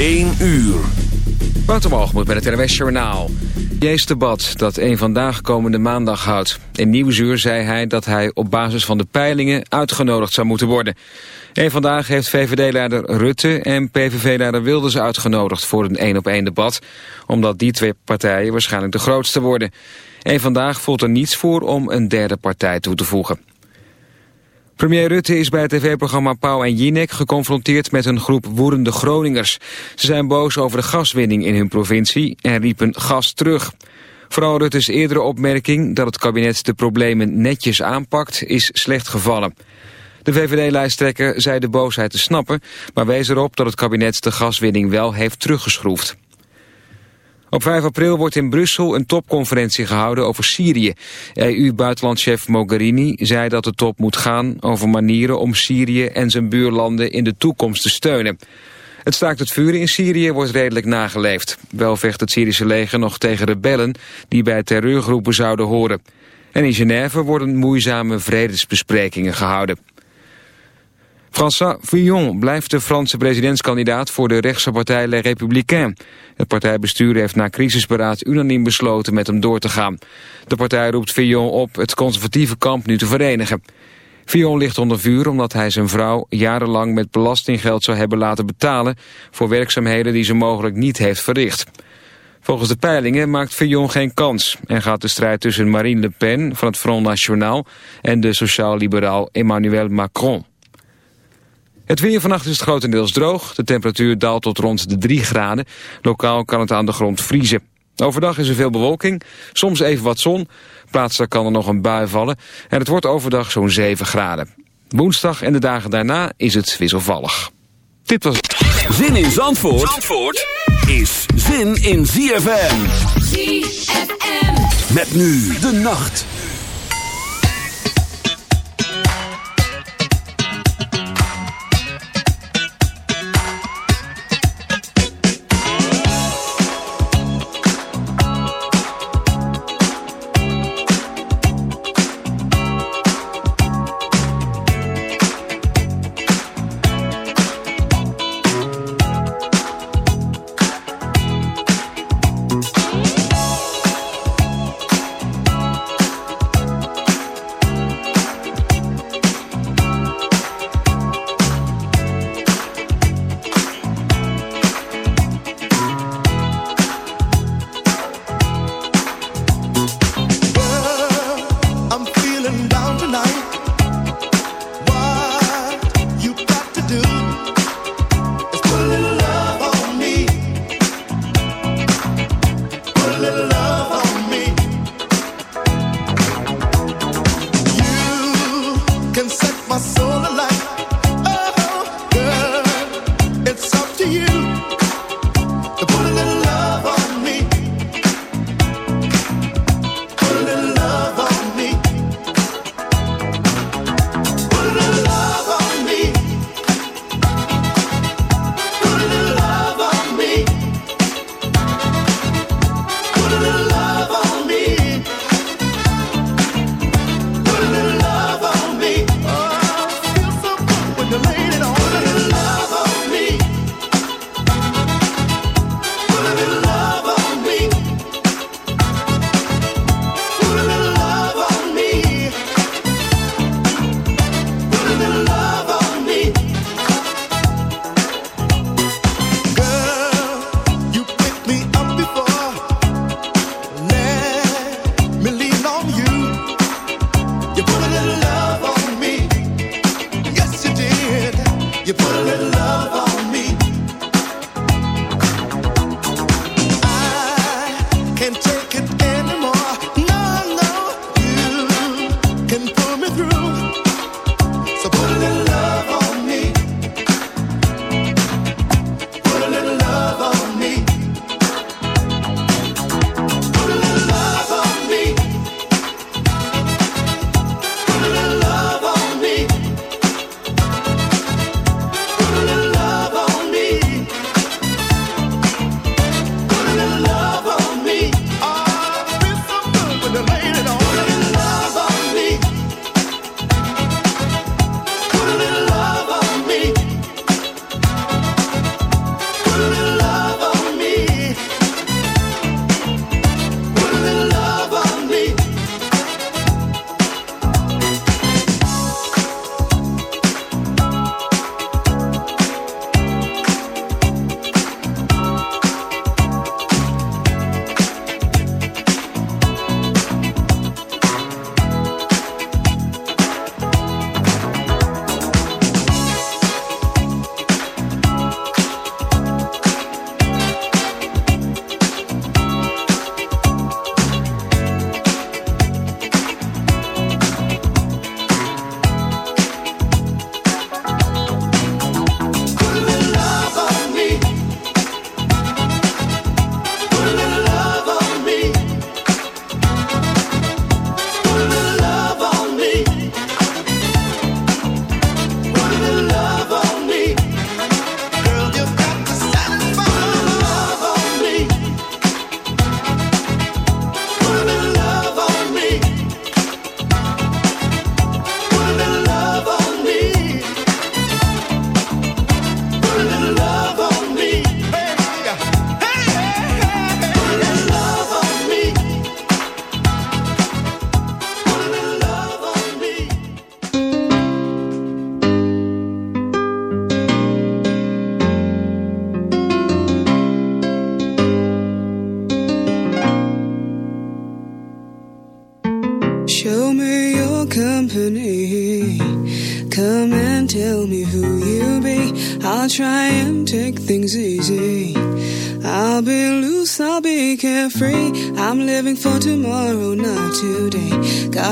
1 uur. moet met het NWS Journaal. Jees debat dat een vandaag komende maandag houdt. In Nieuwsuur zei hij dat hij op basis van de peilingen uitgenodigd zou moeten worden. Een vandaag heeft VVD-leider Rutte en PVV-leider Wilders uitgenodigd voor een één-op-één debat. Omdat die twee partijen waarschijnlijk de grootste worden. Een vandaag voelt er niets voor om een derde partij toe te voegen. Premier Rutte is bij het tv-programma Pauw en Jinek geconfronteerd met een groep woedende Groningers. Ze zijn boos over de gaswinning in hun provincie en riepen gas terug. Vooral Rutte's eerdere opmerking dat het kabinet de problemen netjes aanpakt is slecht gevallen. De VVD-lijsttrekker zei de boosheid te snappen, maar wees erop dat het kabinet de gaswinning wel heeft teruggeschroefd. Op 5 april wordt in Brussel een topconferentie gehouden over Syrië. EU-buitenlandchef Mogherini zei dat de top moet gaan over manieren om Syrië en zijn buurlanden in de toekomst te steunen. Het staakt het vuren in Syrië wordt redelijk nageleefd. Wel vecht het Syrische leger nog tegen rebellen die bij terreurgroepen zouden horen. En in Genève worden moeizame vredesbesprekingen gehouden. François Fillon blijft de Franse presidentskandidaat voor de rechtse partij Les Républicains. Het partijbestuur heeft na crisisberaad unaniem besloten met hem door te gaan. De partij roept Fillon op het conservatieve kamp nu te verenigen. Fillon ligt onder vuur omdat hij zijn vrouw jarenlang met belastinggeld zou hebben laten betalen voor werkzaamheden die ze mogelijk niet heeft verricht. Volgens de peilingen maakt Fillon geen kans en gaat de strijd tussen Marine Le Pen van het Front National en de sociaal-liberaal Emmanuel Macron. Het weer vannacht is het grotendeels droog. De temperatuur daalt tot rond de 3 graden. Lokaal kan het aan de grond vriezen. Overdag is er veel bewolking, soms even wat zon. Plaatselijk kan er nog een bui vallen. En het wordt overdag zo'n 7 graden. Woensdag en de dagen daarna is het wisselvallig. Dit was... Zin in Zandvoort, Zandvoort is zin in ZFM. ZFM. Met nu de nacht.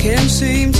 Can't seem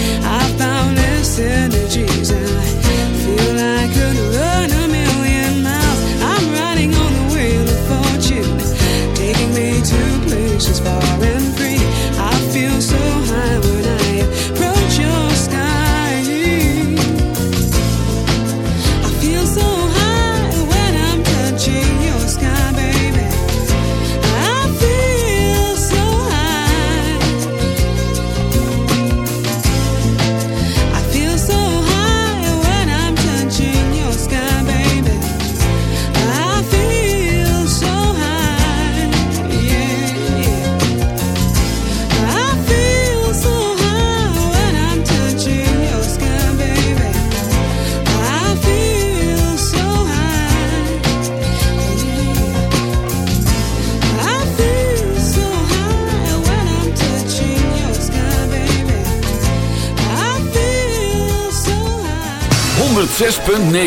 This energies, I feel I could run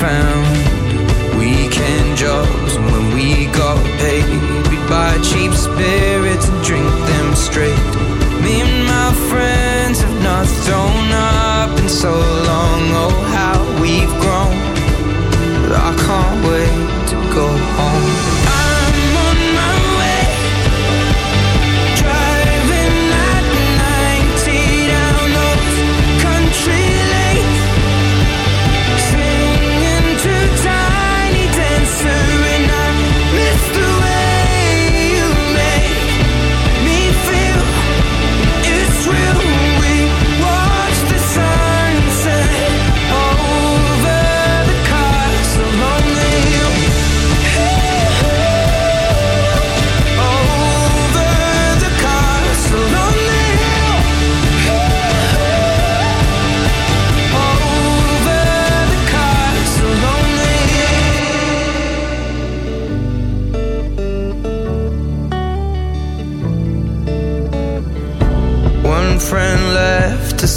found.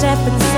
step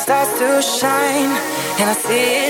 starts to shine and I see it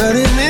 not in this